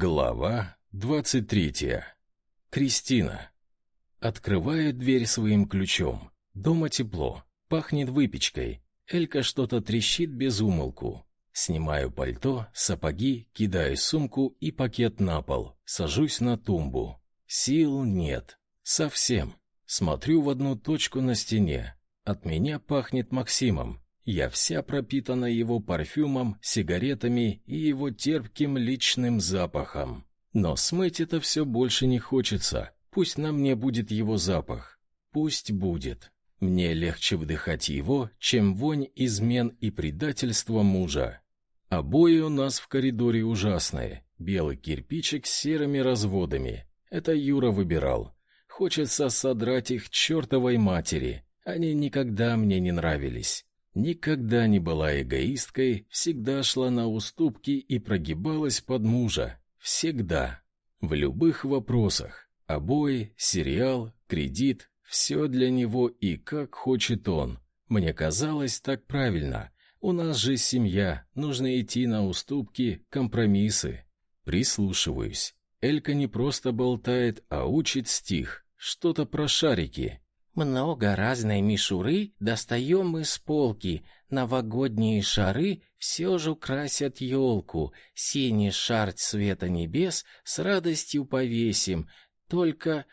Глава двадцать третья. Кристина. Открываю дверь своим ключом. Дома тепло, пахнет выпечкой. Элька что-то трещит без умолку. Снимаю пальто, сапоги, кидаю сумку и пакет на пол. Сажусь на тумбу. Сил нет. Совсем. Смотрю в одну точку на стене. От меня пахнет Максимом. Я вся пропитана его парфюмом, сигаретами и его терпким личным запахом. Но смыть это все больше не хочется. Пусть на мне будет его запах. Пусть будет. Мне легче вдыхать его, чем вонь измен и предательства мужа. Обои у нас в коридоре ужасные. Белый кирпичик с серыми разводами. Это Юра выбирал. Хочется содрать их чертовой матери. Они никогда мне не нравились. Никогда не была эгоисткой, всегда шла на уступки и прогибалась под мужа. Всегда. В любых вопросах. Обои, сериал, кредит — все для него и как хочет он. Мне казалось так правильно. У нас же семья, нужно идти на уступки, компромиссы. Прислушиваюсь. Элька не просто болтает, а учит стих. Что-то про шарики. Много разной мишуры достаем с полки. Новогодние шары все же украсят елку. Синий шар цвета небес с радостью повесим. Только...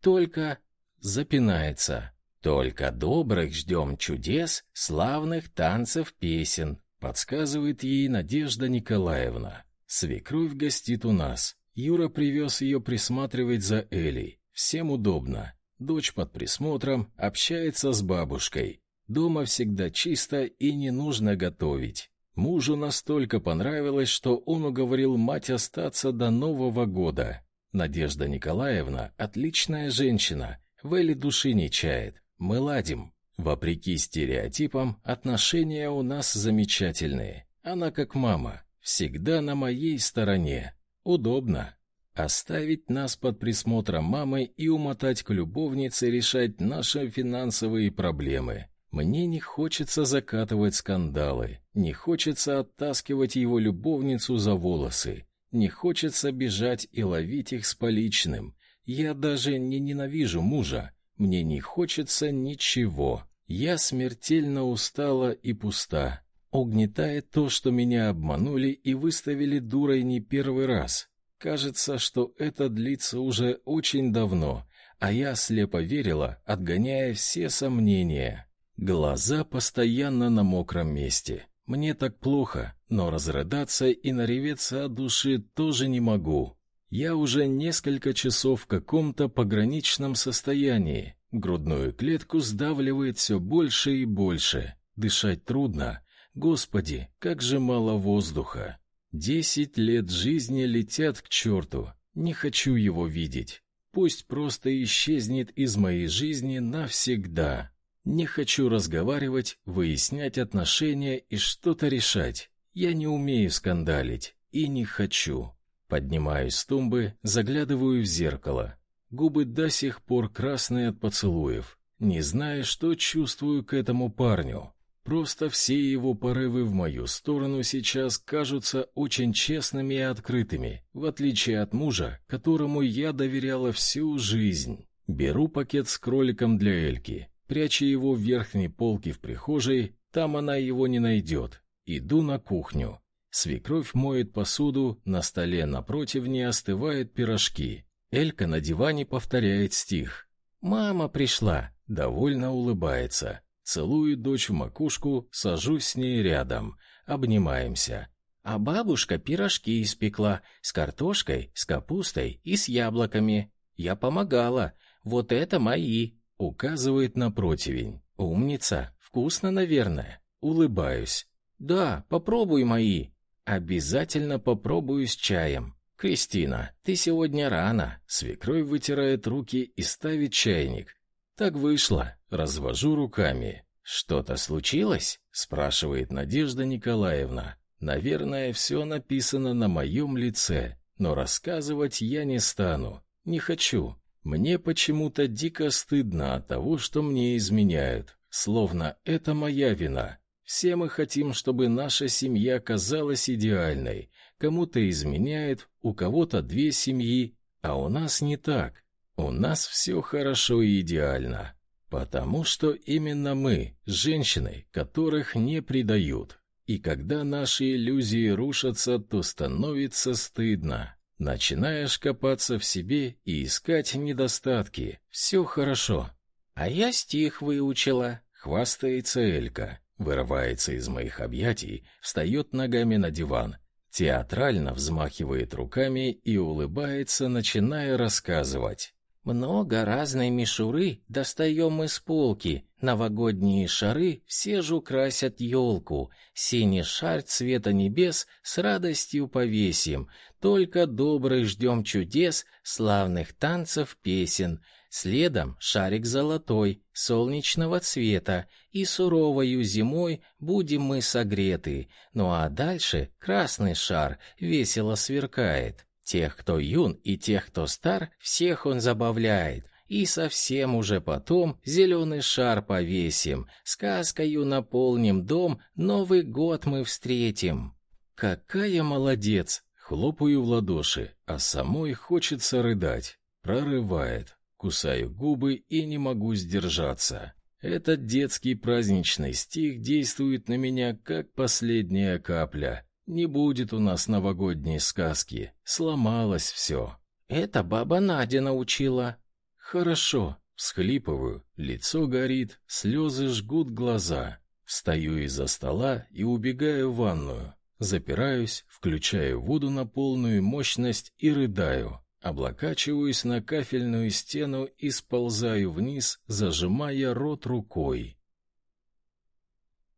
только... Запинается. Только добрых ждем чудес, славных танцев песен. Подсказывает ей Надежда Николаевна. Свекровь гостит у нас. Юра привез ее присматривать за Элей. Всем удобно. Дочь под присмотром, общается с бабушкой. Дома всегда чисто и не нужно готовить. Мужу настолько понравилось, что он уговорил мать остаться до Нового года. Надежда Николаевна отличная женщина, в Эле души не чает. Мы ладим. Вопреки стереотипам, отношения у нас замечательные. Она как мама, всегда на моей стороне. Удобно. Оставить нас под присмотром мамы и умотать к любовнице решать наши финансовые проблемы. Мне не хочется закатывать скандалы, не хочется оттаскивать его любовницу за волосы, не хочется бежать и ловить их с поличным. Я даже не ненавижу мужа, мне не хочется ничего. Я смертельно устала и пуста. Угнетает то, что меня обманули и выставили дурой не первый раз. Кажется, что это длится уже очень давно, а я слепо верила, отгоняя все сомнения. Глаза постоянно на мокром месте. Мне так плохо, но разрыдаться и нареветься от души тоже не могу. Я уже несколько часов в каком-то пограничном состоянии. Грудную клетку сдавливает все больше и больше. Дышать трудно. Господи, как же мало воздуха. Десять лет жизни летят к черту. Не хочу его видеть. Пусть просто исчезнет из моей жизни навсегда. Не хочу разговаривать, выяснять отношения и что-то решать. Я не умею скандалить и не хочу. Поднимаюсь с тумбы, заглядываю в зеркало. Губы до сих пор красные от поцелуев. Не знаю, что чувствую к этому парню. Просто все его порывы в мою сторону сейчас кажутся очень честными и открытыми, в отличие от мужа, которому я доверяла всю жизнь. Беру пакет с кроликом для Эльки, прячу его в верхней полке в прихожей, там она его не найдет. Иду на кухню. Свекровь моет посуду, на столе напротив не остывают пирожки. Элька на диване повторяет стих. «Мама пришла», довольно улыбается. Целую дочь в макушку, сажусь с ней рядом, обнимаемся. А бабушка пирожки испекла с картошкой, с капустой и с яблоками. Я помогала. Вот это мои. Указывает на противень. Умница. Вкусно, наверное. Улыбаюсь. Да, попробуй мои. Обязательно попробую с чаем. Кристина, ты сегодня рано. Свекровь вытирает руки и ставит чайник. Так вышло. Развожу руками. Что-то случилось? спрашивает Надежда Николаевна. Наверное, все написано на моем лице, но рассказывать я не стану. Не хочу. Мне почему-то дико стыдно от того, что мне изменяют, словно это моя вина. Все мы хотим, чтобы наша семья казалась идеальной, кому-то изменяет, у кого-то две семьи, а у нас не так. У нас все хорошо и идеально. Потому что именно мы, женщины, которых не предают. И когда наши иллюзии рушатся, то становится стыдно. Начинаешь копаться в себе и искать недостатки. Все хорошо. А я стих выучила, хвастается Элька. Вырывается из моих объятий, встает ногами на диван, театрально взмахивает руками и улыбается, начиная рассказывать. Много разной мишуры достаем с полки. Новогодние шары все же украсят елку. Синий шар цвета небес с радостью повесим. Только добрых ждем чудес, славных танцев, песен. Следом шарик золотой, солнечного цвета, и суровою зимой будем мы согреты. Ну а дальше красный шар весело сверкает. Тех, кто юн, и тех, кто стар, всех он забавляет. И совсем уже потом зеленый шар повесим, сказкою наполним дом, Новый год мы встретим. Какая молодец! Хлопаю в ладоши, а самой хочется рыдать. Прорывает. Кусаю губы и не могу сдержаться. Этот детский праздничный стих действует на меня как последняя капля. Не будет у нас новогодней сказки. Сломалось все. Это баба Надя научила. Хорошо. Всхлипываю, лицо горит, слезы жгут глаза. Встаю из-за стола и убегаю в ванную. Запираюсь, включаю воду на полную мощность и рыдаю. Облокачиваюсь на кафельную стену и сползаю вниз, зажимая рот рукой.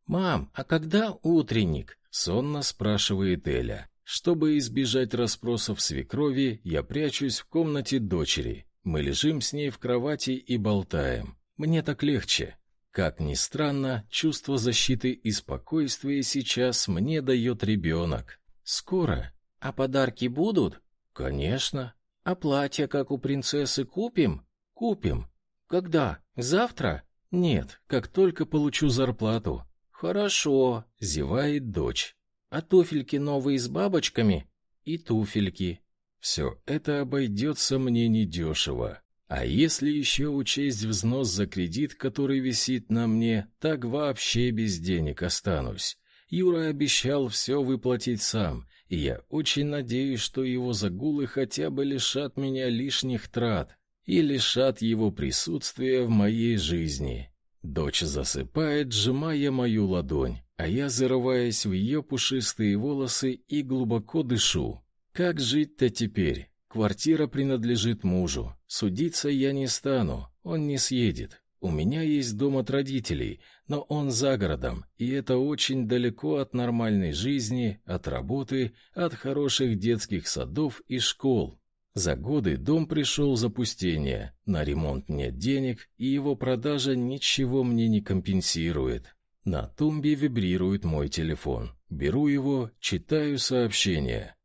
«Мам, а когда утренник?» Сонно спрашивает Эля. Чтобы избежать расспросов свекрови, я прячусь в комнате дочери. Мы лежим с ней в кровати и болтаем. Мне так легче. Как ни странно, чувство защиты и спокойствия сейчас мне дает ребенок. Скоро. А подарки будут? Конечно. А платье, как у принцессы, купим? Купим. Когда? Завтра? Нет, как только получу зарплату. Хорошо, зевает дочь. А туфельки новые с бабочками и туфельки. Все это обойдется мне недешево. А если еще учесть взнос за кредит, который висит на мне, так вообще без денег останусь. Юра обещал все выплатить сам, и я очень надеюсь, что его загулы хотя бы лишат меня лишних трат и лишат его присутствия в моей жизни. Дочь засыпает, сжимая мою ладонь, а я зарываюсь в ее пушистые волосы и глубоко дышу. Как жить-то теперь? Квартира принадлежит мужу. Судиться я не стану, он не съедет. У меня есть дом от родителей, но он за городом, и это очень далеко от нормальной жизни, от работы, от хороших детских садов и школ. За годы дом пришел в запустение, на ремонт нет денег, и его продажа ничего мне не компенсирует. На тумбе вибрирует мой телефон. Беру его, читаю сообщение.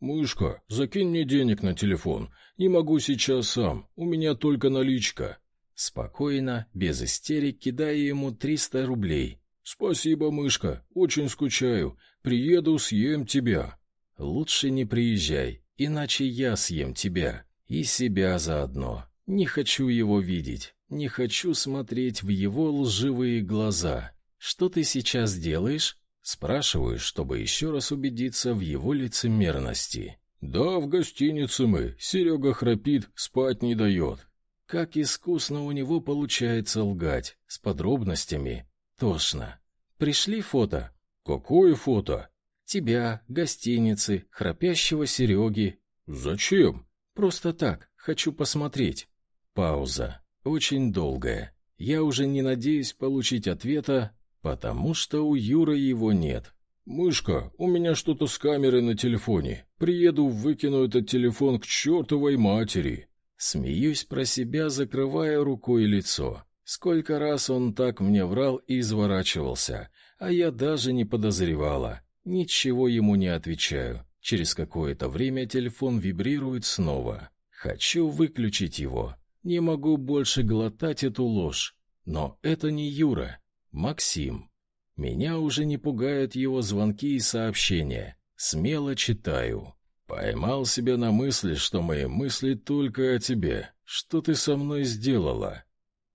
«Мышка, закинь мне денег на телефон. Не могу сейчас сам, у меня только наличка». Спокойно, без истерик, кидаю ему 300 рублей. «Спасибо, мышка, очень скучаю. Приеду, съем тебя». «Лучше не приезжай, Иначе я съем тебя и себя заодно. Не хочу его видеть, не хочу смотреть в его лживые глаза. Что ты сейчас делаешь? Спрашиваю, чтобы еще раз убедиться в его лицемерности. Да, в гостинице мы. Серега храпит, спать не дает. Как искусно у него получается лгать, с подробностями. Тошно. Пришли фото. Какое фото? Тебя, гостиницы, храпящего Сереги. Зачем? Просто так, хочу посмотреть. Пауза. Очень долгая. Я уже не надеюсь получить ответа, потому что у Юры его нет. «Мышка, у меня что-то с камерой на телефоне. Приеду, выкину этот телефон к чертовой матери». Смеюсь про себя, закрывая рукой лицо. Сколько раз он так мне врал и изворачивался, а я даже не подозревала. Ничего ему не отвечаю. Через какое-то время телефон вибрирует снова. Хочу выключить его. Не могу больше глотать эту ложь. Но это не Юра, Максим. Меня уже не пугают его звонки и сообщения. Смело читаю. Поймал себя на мысли, что мои мысли только о тебе. Что ты со мной сделала?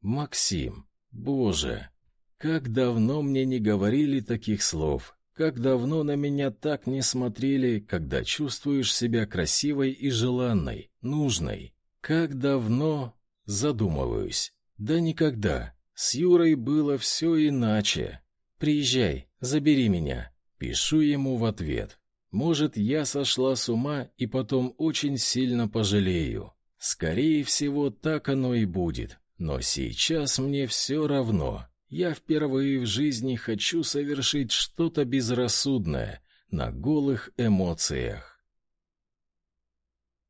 Максим, боже, как давно мне не говорили таких слов. Как давно на меня так не смотрели, когда чувствуешь себя красивой и желанной, нужной. Как давно задумываюсь. Да никогда. С Юрой было все иначе. Приезжай, забери меня. Пишу ему в ответ. Может, я сошла с ума и потом очень сильно пожалею. Скорее всего, так оно и будет. Но сейчас мне все равно. Я впервые в жизни хочу совершить что-то безрассудное на голых эмоциях.